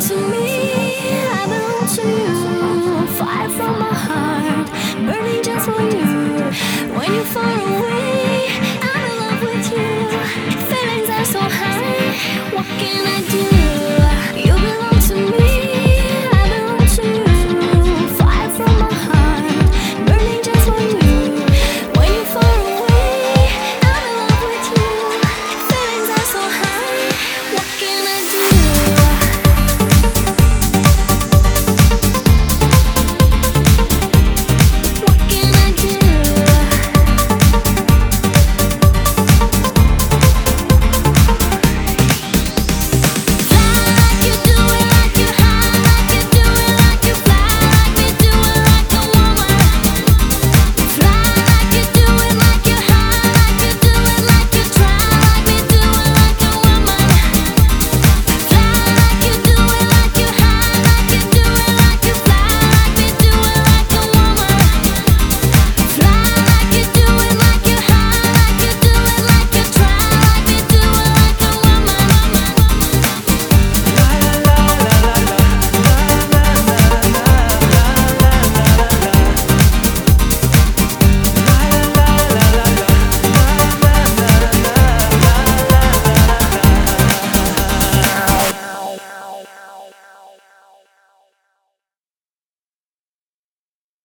to me.